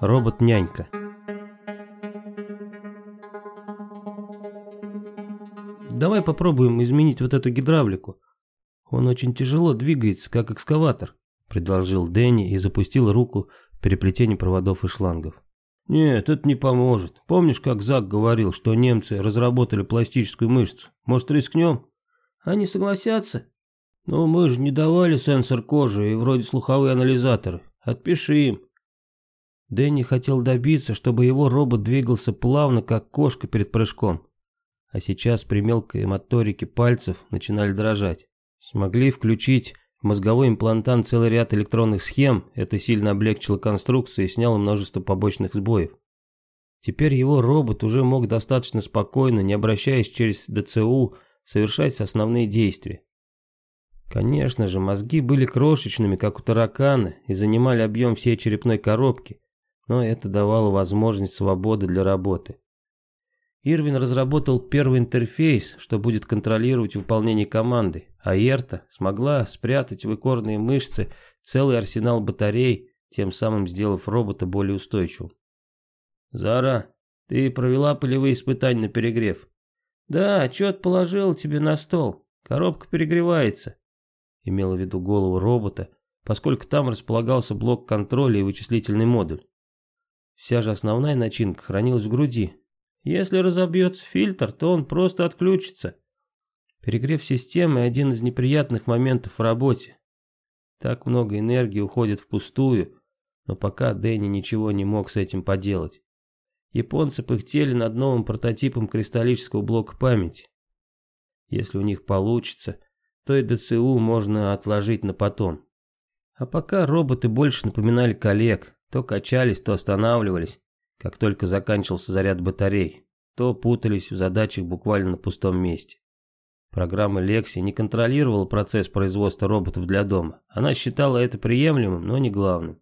Робот-нянька Давай попробуем изменить вот эту гидравлику. Он очень тяжело двигается, как экскаватор, предложил Дэнни и запустил руку в переплетение проводов и шлангов. Нет, это не поможет. Помнишь, как Зак говорил, что немцы разработали пластическую мышцу? Может, рискнем? Они согласятся? Ну, мы же не давали сенсор кожи и вроде слуховые анализаторы. Отпиши им. Дэнни хотел добиться, чтобы его робот двигался плавно, как кошка перед прыжком а сейчас при мелкой моторике пальцев начинали дрожать. Смогли включить мозговой имплантант целый ряд электронных схем, это сильно облегчило конструкцию и сняло множество побочных сбоев. Теперь его робот уже мог достаточно спокойно, не обращаясь через ДЦУ, совершать основные действия. Конечно же, мозги были крошечными, как у таракана, и занимали объем всей черепной коробки, но это давало возможность свободы для работы. Ирвин разработал первый интерфейс, что будет контролировать выполнение команды, а Эрта смогла спрятать в икорные мышцы целый арсенал батарей, тем самым сделав робота более устойчивым. «Зара, ты провела полевые испытания на перегрев?» «Да, отчет положил тебе на стол. Коробка перегревается», — имела в виду голову робота, поскольку там располагался блок контроля и вычислительный модуль. Вся же основная начинка хранилась в груди, если разобьется фильтр, то он просто отключится. Перегрев системы – один из неприятных моментов в работе. Так много энергии уходит впустую, но пока Дэнни ничего не мог с этим поделать. Японцы пыхтели над новым прототипом кристаллического блока памяти. Если у них получится, то и ДЦУ можно отложить на потом. А пока роботы больше напоминали коллег, то качались, то останавливались, как только заканчивался заряд батарей, то путались в задачах буквально на пустом месте. Программа Lexi не контролировала процесс производства роботов для дома. Она считала это приемлемым, но не главным.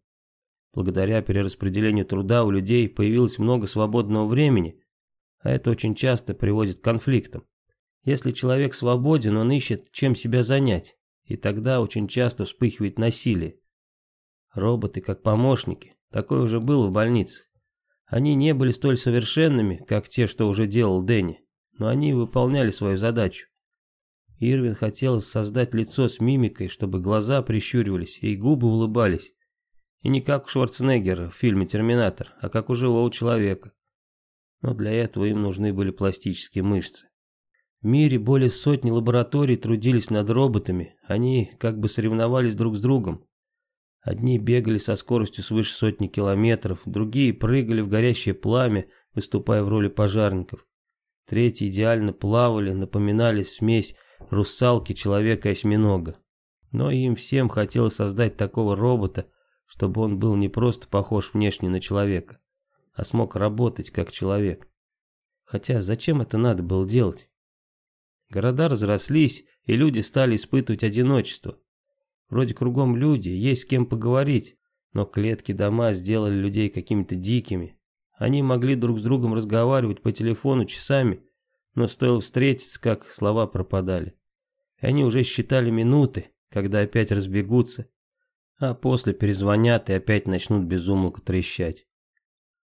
Благодаря перераспределению труда у людей появилось много свободного времени, а это очень часто приводит к конфликтам. Если человек свободен, он ищет, чем себя занять, и тогда очень часто вспыхивает насилие. Роботы как помощники, такое уже было в больнице. Они не были столь совершенными, как те, что уже делал Дэнни, но они выполняли свою задачу. Ирвин хотел создать лицо с мимикой, чтобы глаза прищуривались и губы улыбались. И не как у Шварценеггера в фильме «Терминатор», а как у живого человека. Но для этого им нужны были пластические мышцы. В мире более сотни лабораторий трудились над роботами, они как бы соревновались друг с другом. Одни бегали со скоростью свыше сотни километров, другие прыгали в горящее пламя, выступая в роли пожарников. Третьи идеально плавали, напоминали смесь русалки, человека и осьминога. Но им всем хотелось создать такого робота, чтобы он был не просто похож внешне на человека, а смог работать как человек. Хотя зачем это надо было делать? Города разрослись, и люди стали испытывать одиночество. Вроде кругом люди, есть с кем поговорить, но клетки дома сделали людей какими-то дикими. Они могли друг с другом разговаривать по телефону часами, но стоило встретиться, как слова пропадали. И они уже считали минуты, когда опять разбегутся, а после перезвонят и опять начнут безумолку трещать.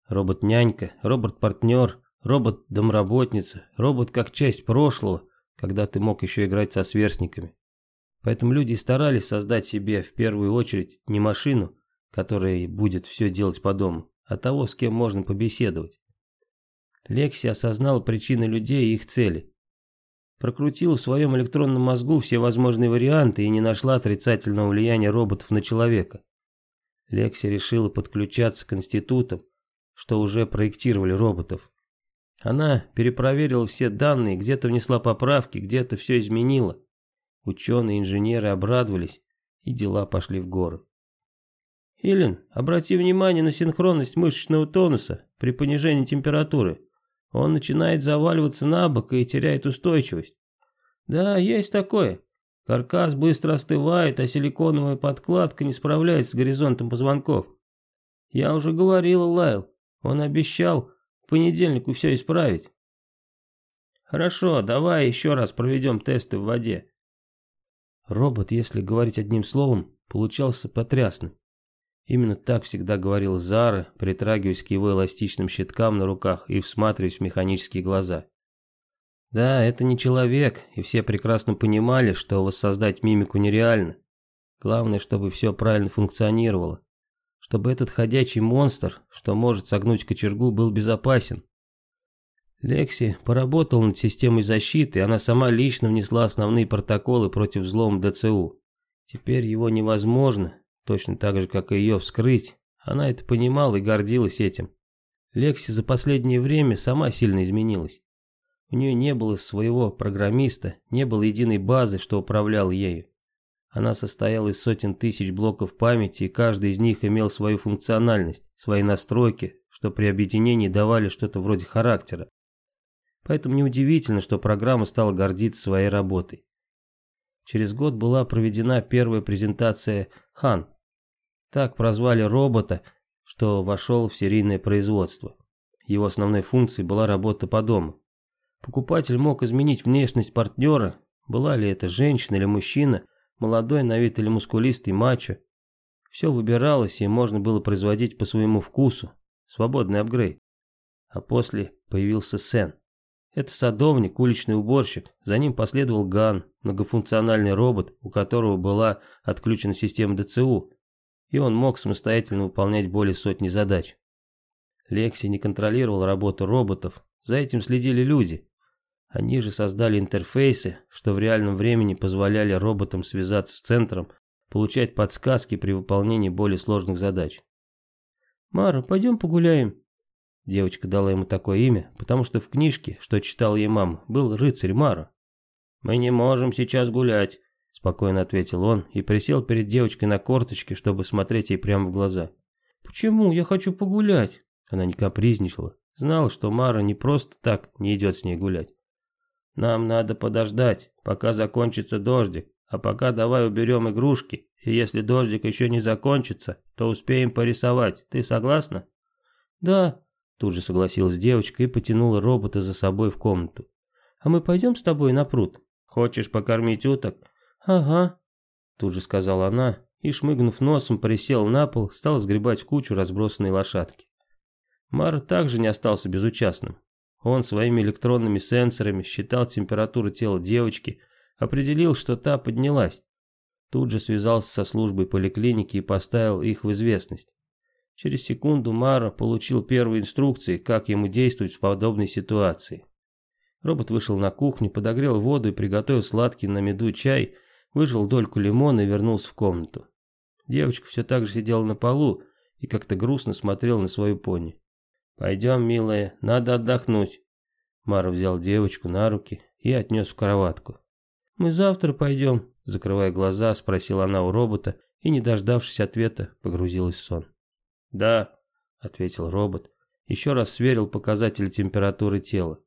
Робот-нянька, робот-партнер, робот-домработница, робот как часть прошлого, когда ты мог еще играть со сверстниками. Поэтому люди старались создать себе в первую очередь не машину, которая будет все делать по дому, а того, с кем можно побеседовать. Лекси осознала причины людей и их цели. Прокрутила в своем электронном мозгу все возможные варианты и не нашла отрицательного влияния роботов на человека. Лекси решила подключаться к институтам, что уже проектировали роботов. Она перепроверила все данные, где-то внесла поправки, где-то все изменила. Ученые и инженеры обрадовались, и дела пошли в гору. Илин, обрати внимание на синхронность мышечного тонуса при понижении температуры. Он начинает заваливаться на бок и теряет устойчивость. Да, есть такое. Каркас быстро остывает, а силиконовая подкладка не справляется с горизонтом позвонков. Я уже говорил Лайл, он обещал к понедельнику все исправить. Хорошо, давай еще раз проведем тесты в воде. Робот, если говорить одним словом, получался потрясным. Именно так всегда говорил Зара, притрагиваясь к его эластичным щиткам на руках и всматриваясь в механические глаза. Да, это не человек, и все прекрасно понимали, что воссоздать мимику нереально. Главное, чтобы все правильно функционировало. Чтобы этот ходячий монстр, что может согнуть кочергу, был безопасен. Лекси поработал над системой защиты, она сама лично внесла основные протоколы против взлома ДЦУ. Теперь его невозможно, точно так же, как и ее, вскрыть. Она это понимала и гордилась этим. Лекси за последнее время сама сильно изменилась. У нее не было своего программиста, не было единой базы, что управлял ею. Она состояла из сотен тысяч блоков памяти, и каждый из них имел свою функциональность, свои настройки, что при объединении давали что-то вроде характера. Поэтому неудивительно, что программа стала гордиться своей работой. Через год была проведена первая презентация «Хан». Так прозвали робота, что вошел в серийное производство. Его основной функцией была работа по дому. Покупатель мог изменить внешность партнера, была ли это женщина или мужчина, молодой на вид или мускулистый мачо. Все выбиралось и можно было производить по своему вкусу, свободный апгрейд. А после появился Сен. Это садовник, уличный уборщик, за ним последовал Ган, многофункциональный робот, у которого была отключена система ДЦУ, и он мог самостоятельно выполнять более сотни задач. Лекси не контролировал работу роботов, за этим следили люди. Они же создали интерфейсы, что в реальном времени позволяли роботам связаться с центром, получать подсказки при выполнении более сложных задач. «Мара, пойдем погуляем», Девочка дала ему такое имя, потому что в книжке, что читала ей мама, был рыцарь Мара. «Мы не можем сейчас гулять», — спокойно ответил он и присел перед девочкой на корточке, чтобы смотреть ей прямо в глаза. «Почему? Я хочу погулять». Она не капризничала, знала, что Мара не просто так не идет с ней гулять. «Нам надо подождать, пока закончится дождик, а пока давай уберем игрушки, и если дождик еще не закончится, то успеем порисовать. Ты согласна?» «Да», Тут же согласилась девочка и потянула робота за собой в комнату. «А мы пойдем с тобой на пруд? Хочешь покормить уток?» «Ага», тут же сказала она и, шмыгнув носом, присел на пол, стал сгребать в кучу разбросанные лошадки. Мар также не остался безучастным. Он своими электронными сенсорами считал температуру тела девочки, определил, что та поднялась. Тут же связался со службой поликлиники и поставил их в известность. Через секунду Мара получил первые инструкции, как ему действовать в подобной ситуации. Робот вышел на кухню, подогрел воду и приготовил сладкий на меду чай, выжил дольку лимона и вернулся в комнату. Девочка все так же сидела на полу и как-то грустно смотрела на свою пони. «Пойдем, милая, надо отдохнуть». Мара взял девочку на руки и отнес в кроватку. «Мы завтра пойдем», — закрывая глаза, спросила она у робота и, не дождавшись ответа, погрузилась в сон. «Да», — ответил робот, еще раз сверил показатель температуры тела.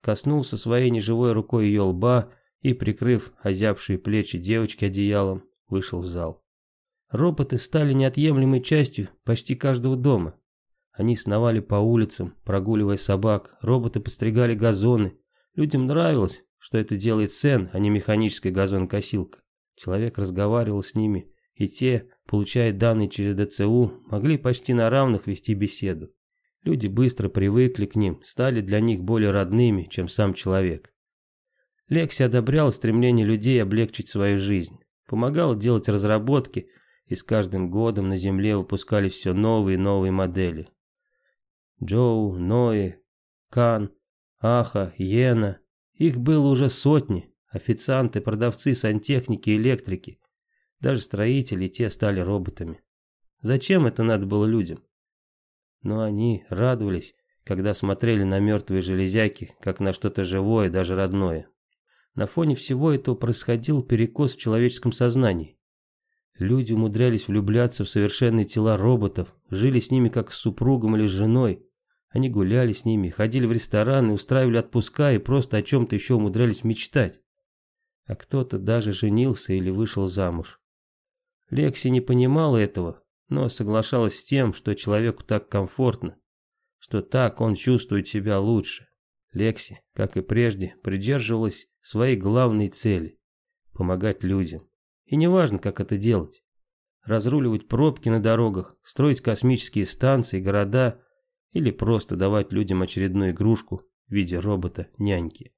Коснулся своей неживой рукой ее лба и, прикрыв озябшие плечи девочки одеялом, вышел в зал. Роботы стали неотъемлемой частью почти каждого дома. Они сновали по улицам, прогуливая собак, роботы постригали газоны. Людям нравилось, что это делает Сен, а не механическая газонокосилка. Человек разговаривал с ними, и те, получая данные через ДЦУ, могли почти на равных вести беседу. Люди быстро привыкли к ним, стали для них более родными, чем сам человек. Лекси одобрял стремление людей облегчить свою жизнь, помогал делать разработки, и с каждым годом на Земле выпускались все новые и новые модели. Джоу, Нои, Кан, Аха, Йена, их было уже сотни, официанты, продавцы, сантехники, электрики. Даже строители те стали роботами. Зачем это надо было людям? Но они радовались, когда смотрели на мертвые железяки, как на что-то живое, даже родное. На фоне всего этого происходил перекос в человеческом сознании. Люди умудрялись влюбляться в совершенные тела роботов, жили с ними как с супругом или с женой. Они гуляли с ними, ходили в рестораны, устраивали отпуска и просто о чем-то еще умудрялись мечтать. А кто-то даже женился или вышел замуж. Лекси не понимала этого, но соглашалась с тем, что человеку так комфортно, что так он чувствует себя лучше. Лекси, как и прежде, придерживалась своей главной цели – помогать людям. И неважно, как это делать. Разруливать пробки на дорогах, строить космические станции, города или просто давать людям очередную игрушку в виде робота-няньки.